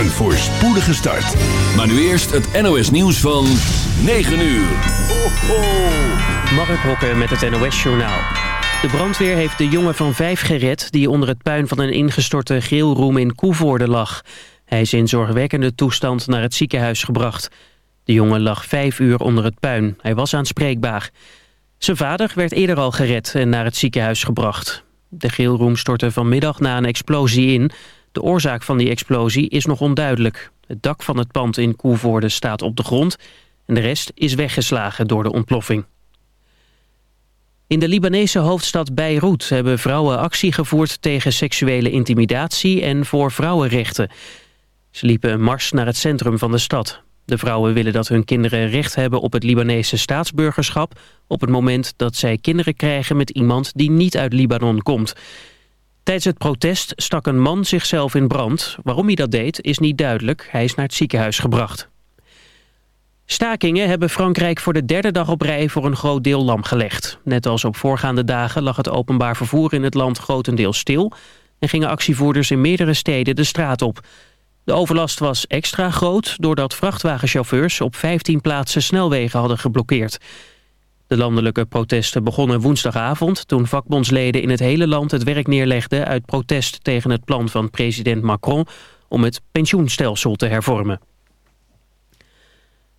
Een voorspoedige start. Maar nu eerst het NOS nieuws van 9 uur. Ho, ho. Mark Hokker met het NOS Journaal. De brandweer heeft de jongen van vijf gered... die onder het puin van een ingestorte grillroom in Koevoorde lag. Hij is in zorgwekkende toestand naar het ziekenhuis gebracht. De jongen lag vijf uur onder het puin. Hij was aanspreekbaar. Zijn vader werd eerder al gered en naar het ziekenhuis gebracht. De grillroom stortte vanmiddag na een explosie in. De oorzaak van die explosie is nog onduidelijk. Het dak van het pand in Koevoorde staat op de grond... en de rest is weggeslagen door de ontploffing. In de Libanese hoofdstad Beirut hebben vrouwen actie gevoerd... tegen seksuele intimidatie en voor vrouwenrechten. Ze liepen een mars naar het centrum van de stad. De vrouwen willen dat hun kinderen recht hebben op het Libanese staatsburgerschap... op het moment dat zij kinderen krijgen met iemand die niet uit Libanon komt. Tijdens het protest stak een man zichzelf in brand. Waarom hij dat deed is niet duidelijk. Hij is naar het ziekenhuis gebracht. Stakingen hebben Frankrijk voor de derde dag op rij voor een groot deel lam gelegd. Net als op voorgaande dagen lag het openbaar vervoer in het land grotendeels stil... en gingen actievoerders in meerdere steden de straat op... De overlast was extra groot doordat vrachtwagenchauffeurs op 15 plaatsen snelwegen hadden geblokkeerd. De landelijke protesten begonnen woensdagavond toen vakbondsleden in het hele land het werk neerlegden uit protest tegen het plan van president Macron om het pensioenstelsel te hervormen.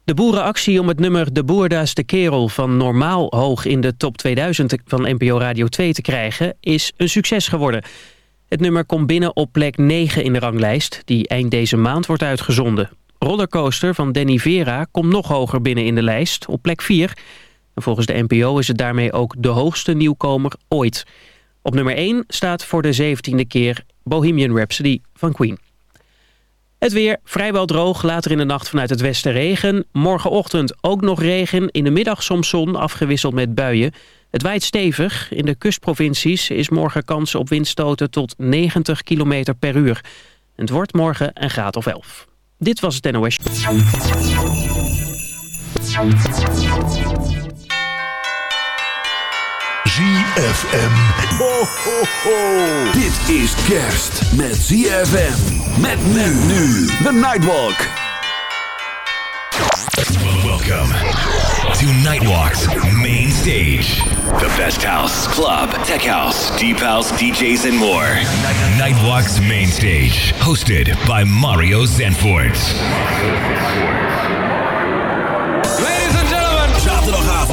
De boerenactie om het nummer De Boerda's de Kerel van normaal hoog in de top 2000 van NPO Radio 2 te krijgen is een succes geworden. Het nummer komt binnen op plek 9 in de ranglijst, die eind deze maand wordt uitgezonden. Rollercoaster van Danny Vera komt nog hoger binnen in de lijst, op plek 4. En volgens de NPO is het daarmee ook de hoogste nieuwkomer ooit. Op nummer 1 staat voor de zeventiende keer Bohemian Rhapsody van Queen. Het weer vrijwel droog, later in de nacht vanuit het westen regen. Morgenochtend ook nog regen, in de middag soms zon, afgewisseld met buien. Het waait stevig. In de kustprovincies is morgen kans op windstoten tot 90 km per uur. Het wordt morgen een graad of 11. Dit was het NOS. ZFM. Ho, ho, ho. Dit is kerst met ZFM. Met men nu. The Nightwalk. Welcome to Nightwalk's main stage. The best house, club, tech house, deep house, DJs, and more. Nightwalk's main stage, hosted by Mario Zanfort. Ladies and gentlemen.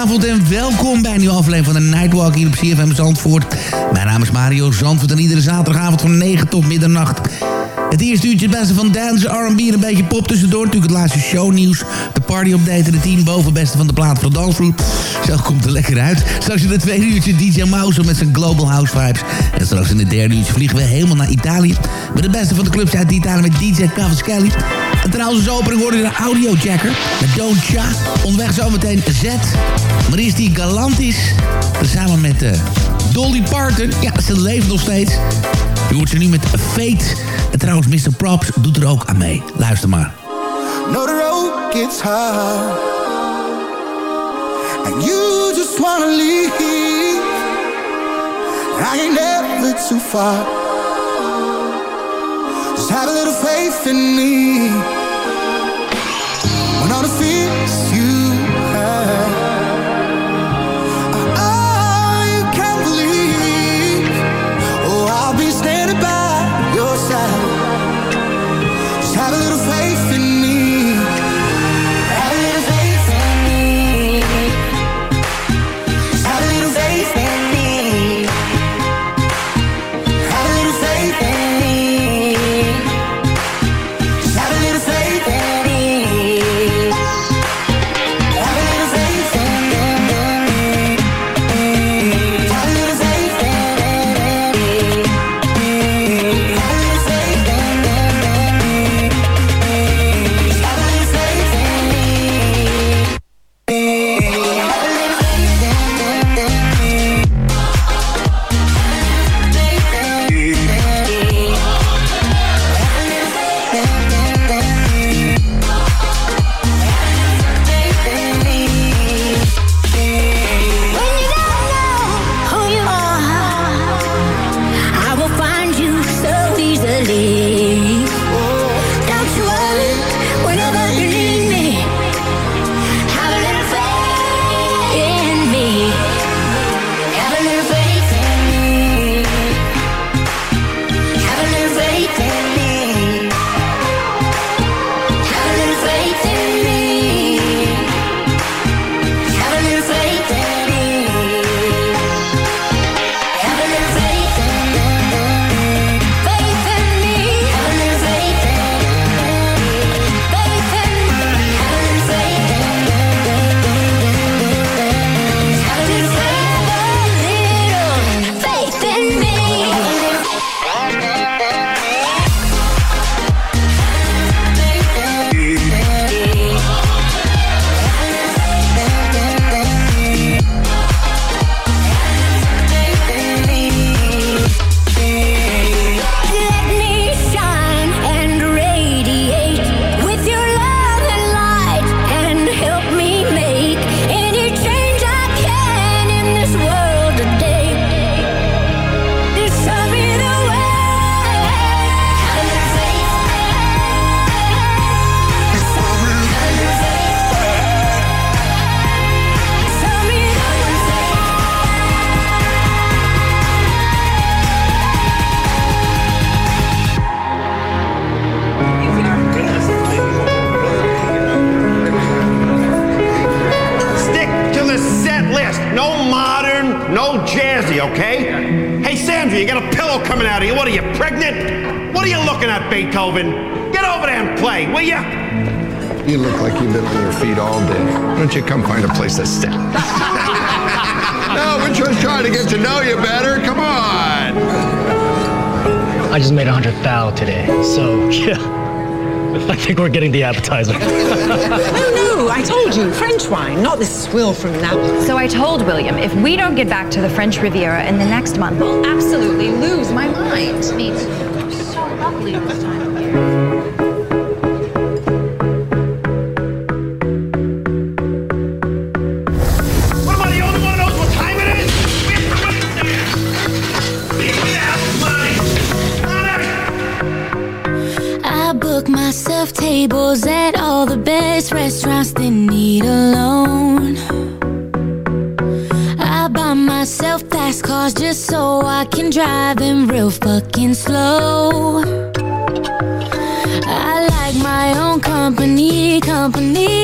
Goedenavond en welkom bij een nieuwe aflevering van de Nightwalk hier op CFM Zandvoort. Mijn naam is Mario Zandvoort en iedere zaterdagavond van 9 tot middernacht het eerste uurtje het beste van dance, R&B en een beetje pop tussendoor. Natuurlijk het laatste shownieuws. De party update de team boven beste van de plaat van de dansvloer. Zo komt er lekker uit. Straks in het tweede uurtje DJ Mouse met zijn Global House Vibes. En straks in het derde uurtje vliegen we helemaal naar Italië. Met de beste van de clubs uit Italië met DJ Cavaschelli. En trouwens als opening worden een audiojacker. Met Don't Cha. Onderweg zometeen Z. Maar is die Galantis. Samen met uh, Dolly Parton. Ja, ze leeft nog steeds. Je hoort ze nu met Fate. En trouwens, Mr. Props doet er ook aan mee. Luister maar. No, the road gets hard. And you just wanna leave. I ain't never too far. Just have a little faith in me. When all the fears What are you looking at, Beethoven? Get over there and play, will you? You look like you've been on your feet all day. Why don't you come find a place to sit? no, we're just trying to get to know you better. Come on. I just made a hundred thou today, so yeah appetizer. oh, no, I told you. French wine, not this swill from Naples. So I told William, if we don't get back to the French Riviera in the next month, I'll absolutely lose my mind. It's so lovely this time of year. So I can drive them real fucking slow. I like my own company, company,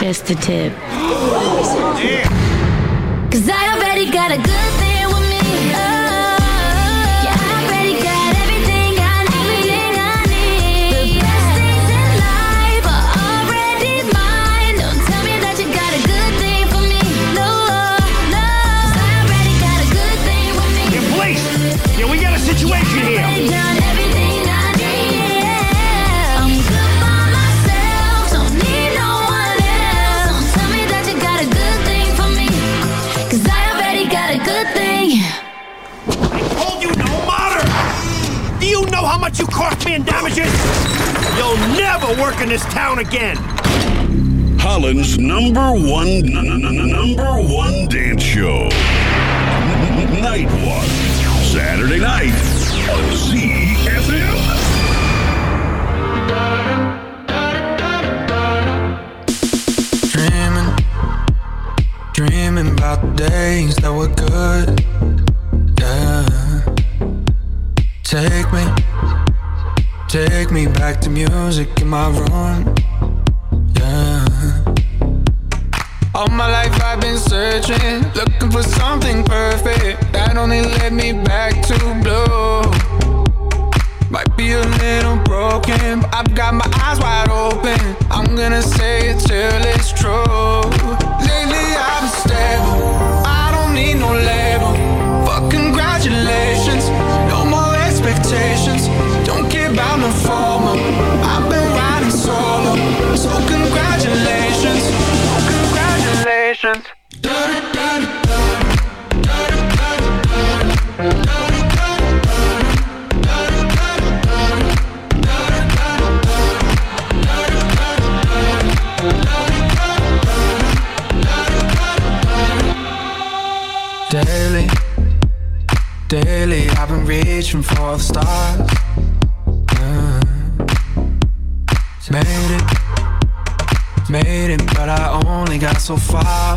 Just a tip. Cause I already got a good thing with me. you cost me in damages? You'll never work in this town again! Holland's number one, number one dance show. Night One. Saturday night on ZFM. Dreaming, dreaming about the days that were good. Yeah. Take me take me back to music in my room. Yeah. All my life I've been searching, looking for something perfect that only led me back to blue. Might be a little broken, but I've got my eyes wide open. I'm gonna say it till it's true. Lately I've been stable, I don't need no label. But congratulations, no more expectations. congratulations. Congratulations. Daily, daily, I've been reaching for the stars so far.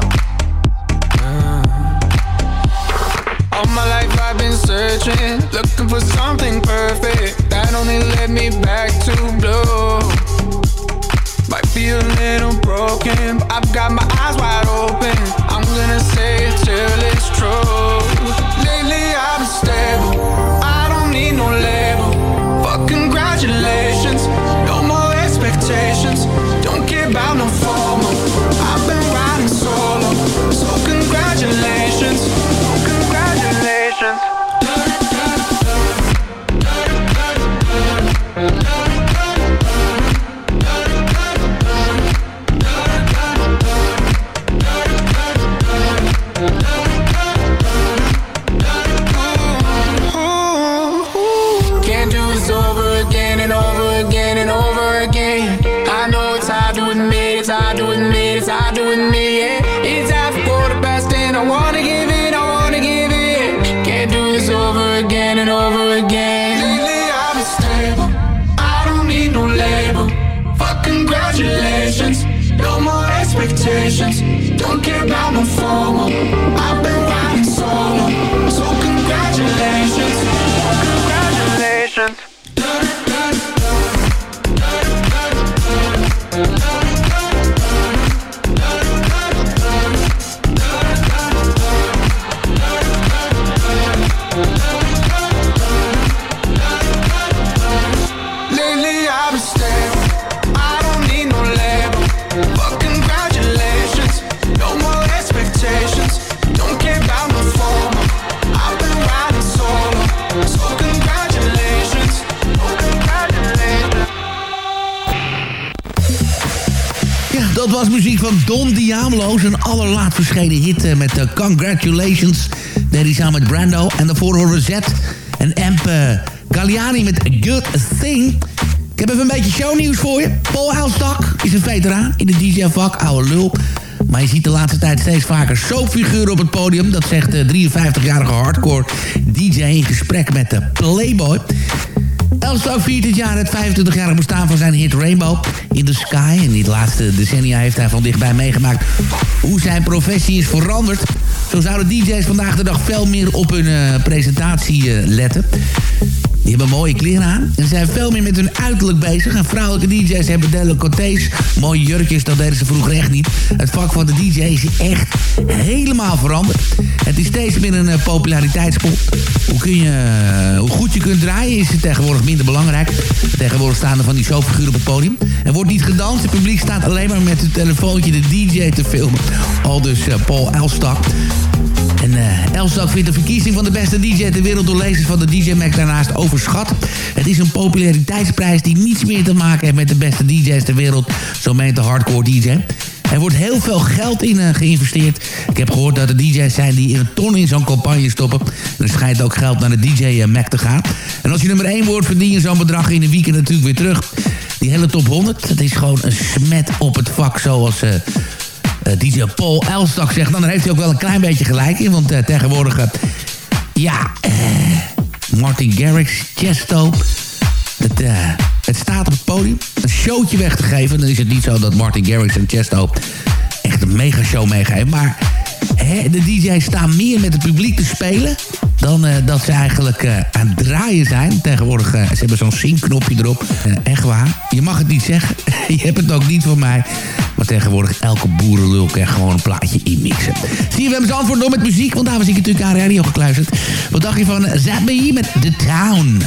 Allerlaat verschenen hit eh, met eh, Congratulations. Deed hij met Brando. En daarvoor horen we Z en Amp eh, Galliani met Good Thing. Ik heb even een beetje shownieuws voor je. Paul Elstak is een veteraan in de DJ-vak, oude lul. Maar je ziet de laatste tijd steeds vaker soapfiguren op het podium. Dat zegt de 53-jarige hardcore DJ in gesprek met de Playboy. Elstak viert dit jaar het 25-jarig bestaan van zijn hit Rainbow in the Sky. En de laatste decennia heeft hij van dichtbij meegemaakt hoe zijn professie is veranderd. Zo zouden DJ's vandaag de dag veel meer op hun eh, presentatie eh, letten. Die hebben mooie kleren aan en zijn veel meer met hun uiterlijk bezig. En vrouwelijke DJ's hebben decolletés, mooie jurkjes, dat deden ze vroeger echt niet. Het vak van de DJ is echt helemaal veranderd. Het is steeds meer een uh, populariteitspot. Hoe, kun je, uh, hoe goed je kunt draaien is tegenwoordig minder belangrijk. Tegenwoordig staan er van die showfiguren op het podium. Er wordt niet gedanst, het publiek staat alleen maar met het telefoontje de DJ te filmen. Al dus uh, Paul Elstak. En uh, Elstak vindt de verkiezing van de beste DJ ter wereld door lezers van de DJ Mag daarnaast overschat. Het is een populariteitsprijs die niets meer te maken heeft met de beste DJ's ter wereld, zo meent de hardcore DJ. Er wordt heel veel geld in uh, geïnvesteerd. Ik heb gehoord dat er DJ's zijn die een ton in zo'n campagne stoppen. En er schijnt ook geld naar de DJ Mac te gaan. En als je nummer 1 wordt, verdien je zo'n bedrag in een weekend natuurlijk weer terug. Die hele top 100, dat is gewoon een smet op het vak zoals... DJ Paul Elstak zegt. Dan heeft hij ook wel een klein beetje gelijk in. Want uh, tegenwoordig... Uh, ja, Martin Garrix, Chesto... Het, het staat op het podium een showtje weg te geven. Dan is het niet zo dat Martin Garrix en Chesto... echt een mega show meegeven. Maar hè, de DJ's staan meer met het publiek te spelen... dan dat ze eigenlijk aan het draaien zijn. Tegenwoordig, ze hebben zo'n sync-knopje erop. echt waar. Je mag het niet zeggen. Je hebt het ook niet van mij. Maar tegenwoordig elke boerenlul kan gewoon een plaatje inmixen. Zie je, we hebben ze antwoord door met muziek, want daar was ik natuurlijk aan radio gekluisterd. Wat dacht je van Zat met The Town?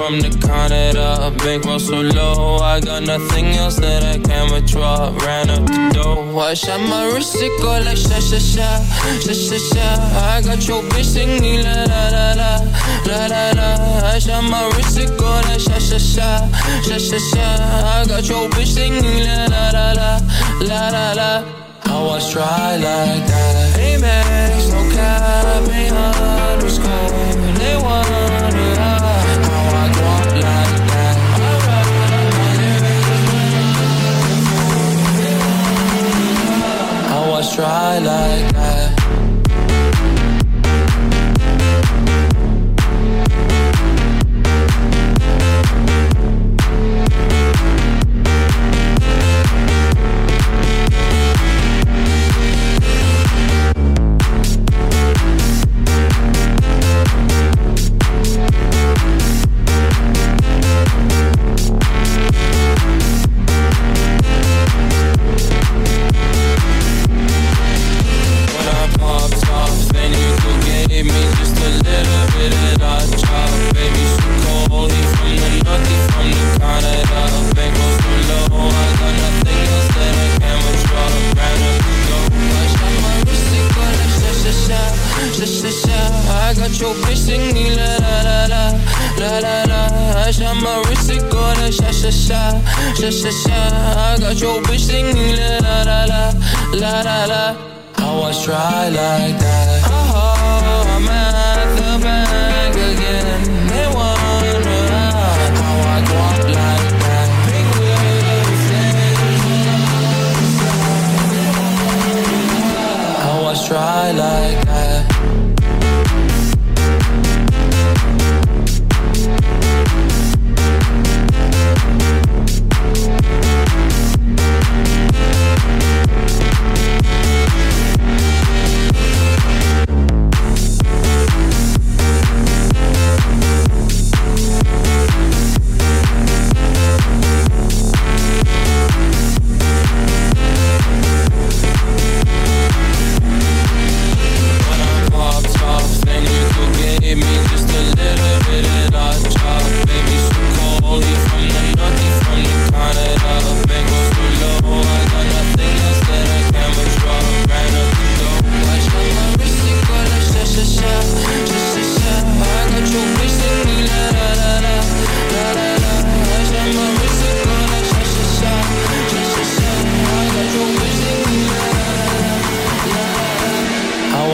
From the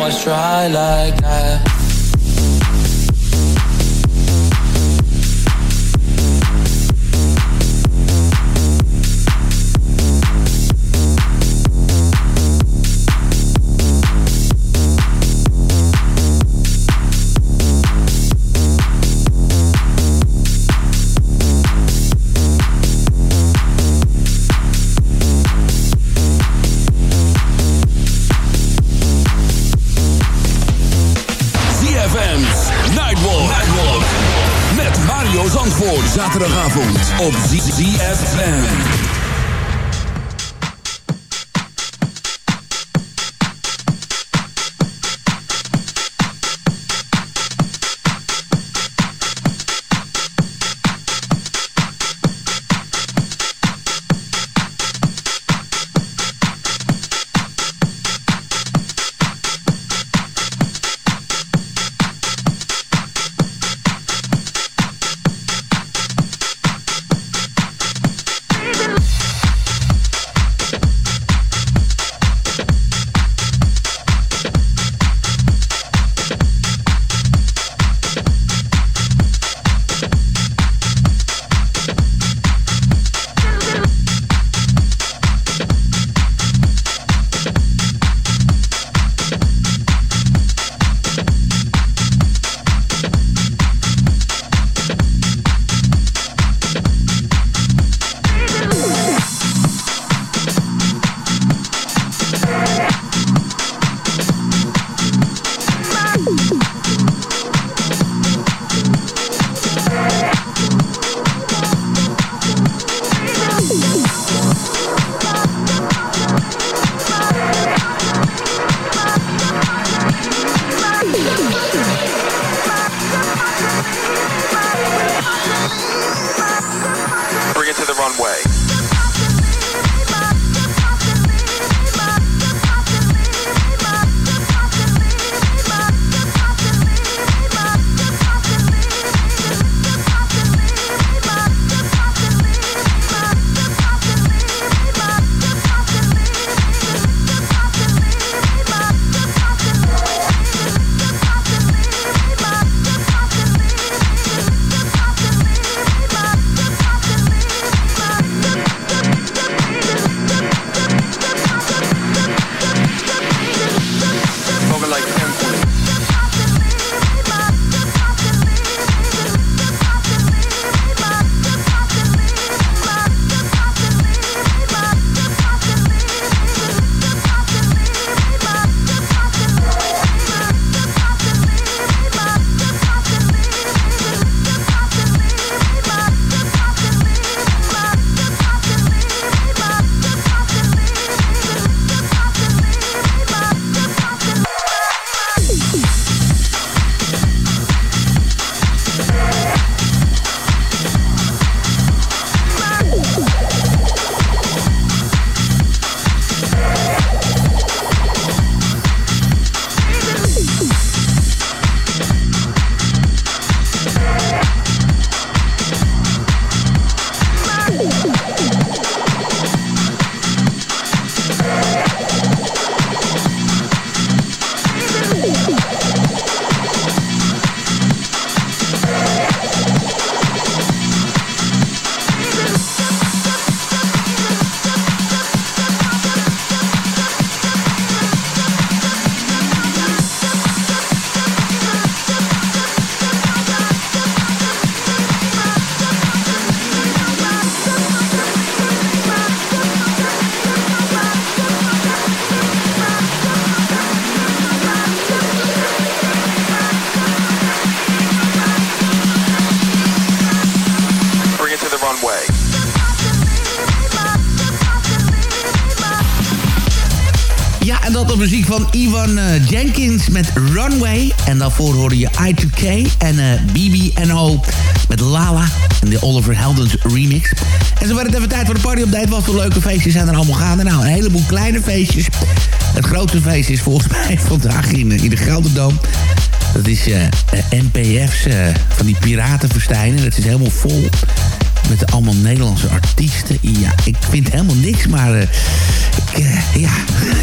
I dry like that. Op ZFM. Eh, Jenkins met Runway. En daarvoor hoorde je I2K en eh, BBNO met Lala. En de Oliver Heldens remix. En zo werd het even tijd voor de party update. Wat voor leuke feestjes zijn er allemaal gaande? Nou, een heleboel kleine feestjes. Het grootste feest is volgens mij vandaag in, eh, in de Gelderdoom. Dat is eh, NPF's van die piratenfestijnen. Dat is helemaal vol met allemaal Nederlandse artiesten. Ja, ik vind helemaal niks, maar eh, ik, eh, ja,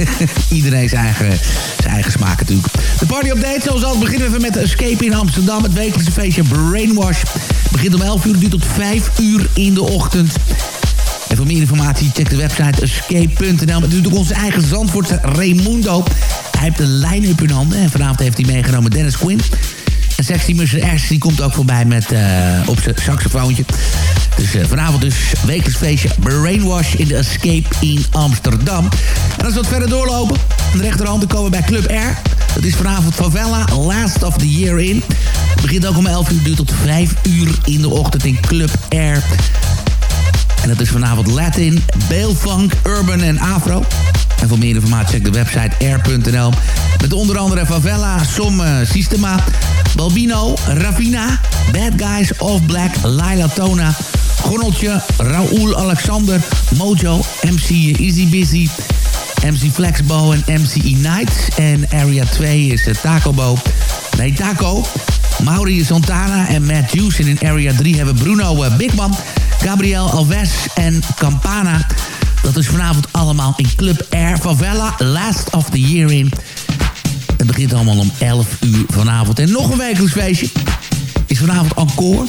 iedereen zijn eigen, zijn eigen smaak natuurlijk. De party update, zoals altijd beginnen we even met Escape in Amsterdam. Het wekelijkse feestje Brainwash begint om 11 uur, duurt tot 5 uur in de ochtend. En voor meer informatie check de website escape.nl. Met natuurlijk onze eigen Zandvoortse Raimundo. Hij heeft de line-up in handen. En vanavond heeft hij meegenomen Dennis Quinn. En Sexy Mr. S die komt ook voorbij met, eh, op zijn saxofoontje. Dus eh, vanavond dus wekelijks Brainwash in de Escape in Amsterdam. En als we wat verder doorlopen, aan de rechterhand komen we bij Club R. Dat is vanavond Favela, Last of the Year in. Het begint ook om 11 uur, duurt tot 5 uur in de ochtend in Club R. En dat is vanavond Latin, Beelfunk, Urban en Afro. En voor meer informatie check de website air.nl. Met onder andere Favela, Som eh, Systema, Balbino, Ravina, Bad Guys, Off Black, Laila Tona, Gonneltje, Raoul Alexander, Mojo, MC Easy Busy, MC Flexbo en MC Night. En Area 2 is de Tacobo. Nee, Taco. Mauri Santana en Matt Hughes. En in Area 3 hebben Bruno eh, Bigman, Gabriel Alves en Campana. Dat is vanavond allemaal in Club Air Favela, Last of the Year in. Het begint allemaal om 11 uur vanavond. En nog een wekelijks feestje is vanavond encore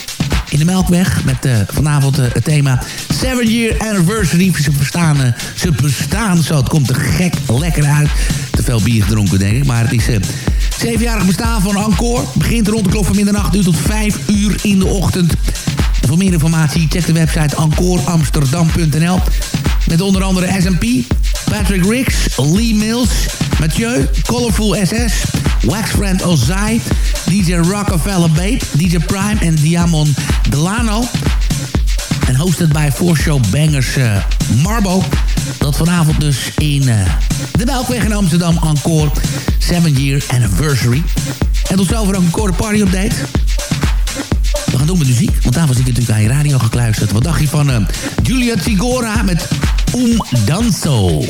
in de Melkweg. Met eh, vanavond eh, het thema 7 Year Anniversary. Ze bestaan, eh, ze bestaan zo. Het komt er gek lekker uit. Te veel bier gedronken, denk ik. Maar het is zevenjarig bestaan van Encore. Begint rond de klok van middernacht, duurt tot 5 uur in de ochtend. En voor meer informatie check de website encoreamsterdam.nl. Met onder andere SMP, Patrick Ricks, Lee Mills, Mathieu, Colorful SS, Waxfriend Ozai, DJ Rockefeller Babe, DJ Prime en Diamond Delano. En hosted bij Voorshow Bangers eh, Marbo. Dat vanavond dus in eh, de Melkweg in Amsterdam Encore 7 Year Anniversary. En tot zover een korte party update. We gaan doen met muziek. Want daar was ik natuurlijk aan je radio gekluisterd. Wat dacht je van uh, Julia Tigora met Um Danso?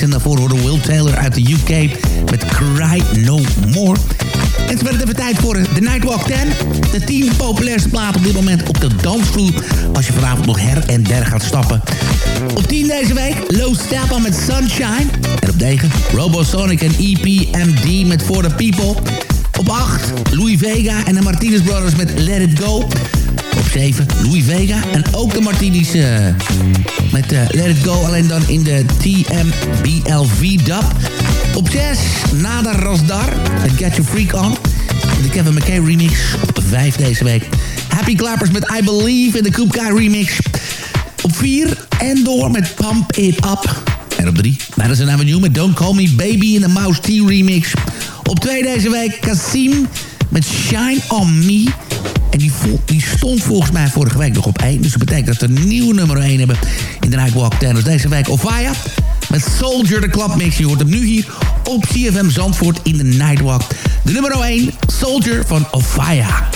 En daarvoor hoorde Will Taylor uit de UK met Cry No More. En het werd even tijd voor de Nightwalk 10. De 10 populairste platen op dit moment op de dansvloer. Als je vanavond nog her en der gaat stappen. Op 10 deze week Low Steppa met Sunshine. En op 9 Robosonic en EPMD met For The People. Op 8 Louis Vega en de Martinez Brothers met Let It Go. Op 7 Louis Vega en ook de Martinis uh, met uh, Let It Go. Alleen dan in de TMBLV-dub. Op 6 Nada Rasdar met Get Your Freak On. De Kevin McKay remix. Op 5 deze week Happy Clappers met I Believe in de Coop Guy remix. Op 4 Endor met Pump It Up. En op 3 Madison Avenue met Don't Call Me Baby in de Mouse T remix. Op 2 deze week Kasim met Shine On Me. En die, die, stond volgens mij vorige week nog op 1. Dus dat betekent dat we een nieuwe nummer 1 hebben in de Nightwalk 10. Dus deze week Ovaya met Soldier the Club Mix. Je hoort hem nu hier op CFM Zandvoort in de Nightwalk. De nummer 1, Soldier van Ovaya.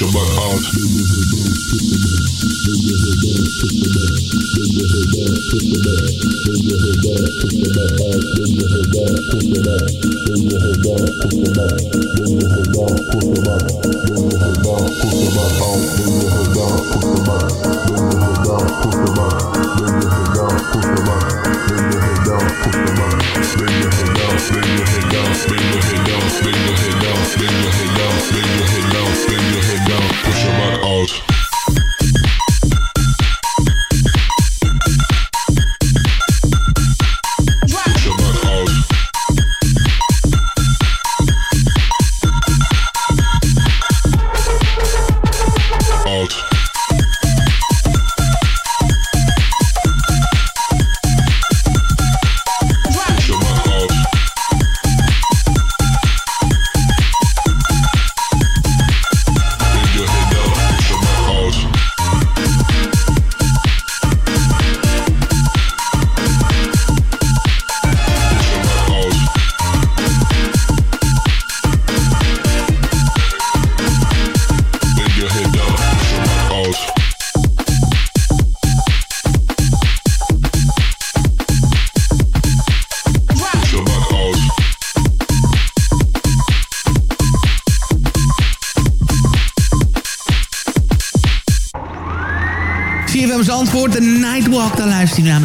Shabbat out. Bang your head down, bang your head down, bang your head down, bang your head down, bang your head down, bang your head down out.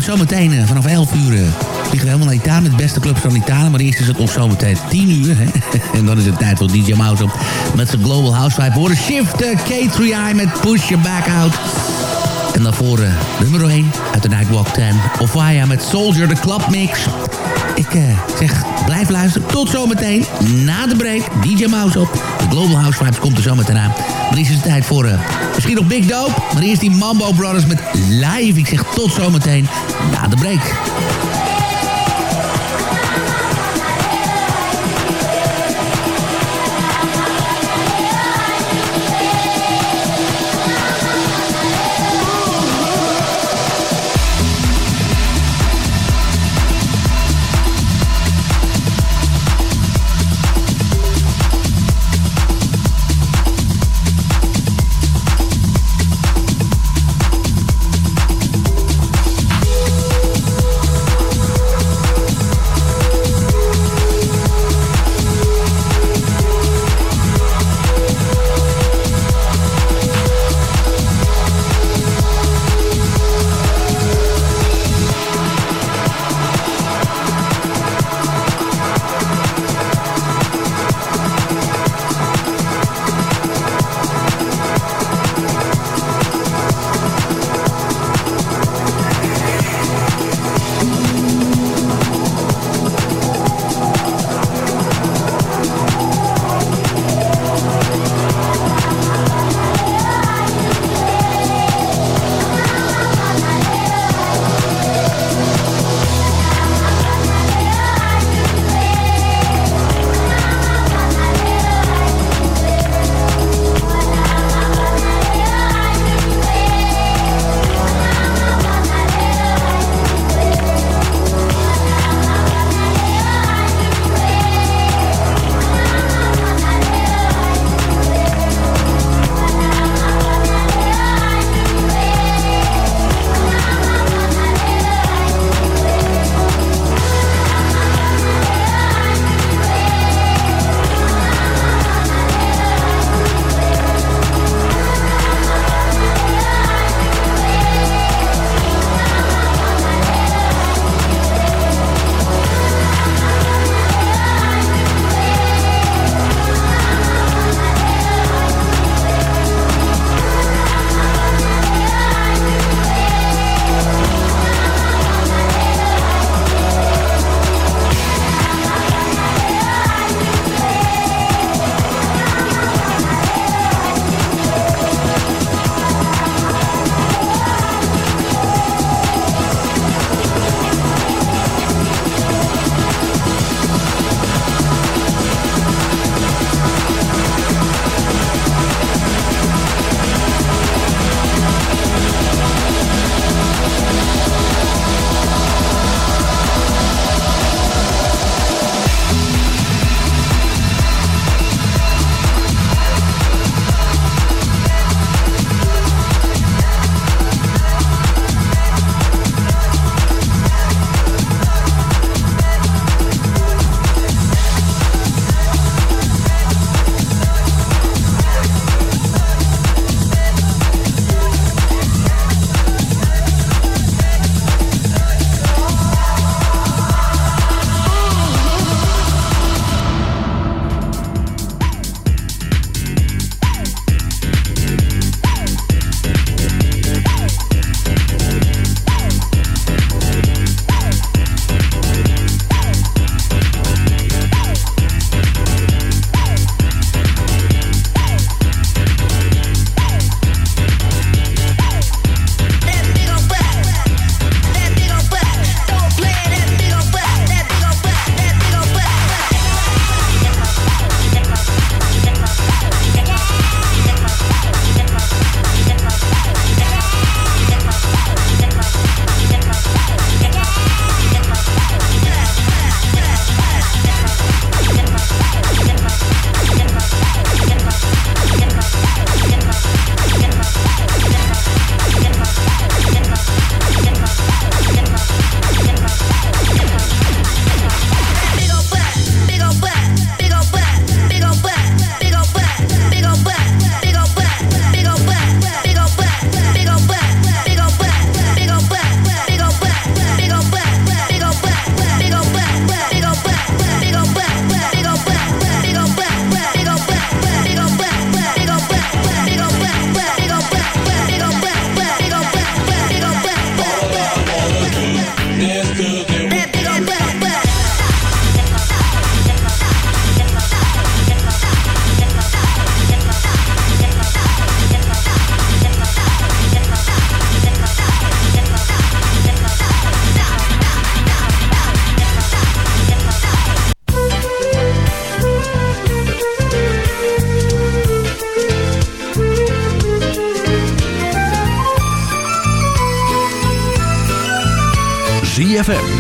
Zometeen eh, vanaf 11 uur. eh, vliegen we helemaal naar Italië met de beste clubs van Italië. Maar eerst is het nog zometeen 10 uur. Hè? en dan is het tijd voor DJ Mouse op met zijn Global House Vibe. Horen Shift eh, K3i met Push Your Back Out. En daarvoor nummer 1 uit de Nightwalk 10. Ofaya met Soldier, de Club Mix. Ik eh, zeg, blijf luisteren. Tot zometeen. Na de break, DJ Mouse op. De Global House Vibes komt er zometeen aan. Maar is het tijd voor eh, misschien nog Big Dope. Maar eerst die Mambo Brothers met live. Ik zeg tot zometeen na de break.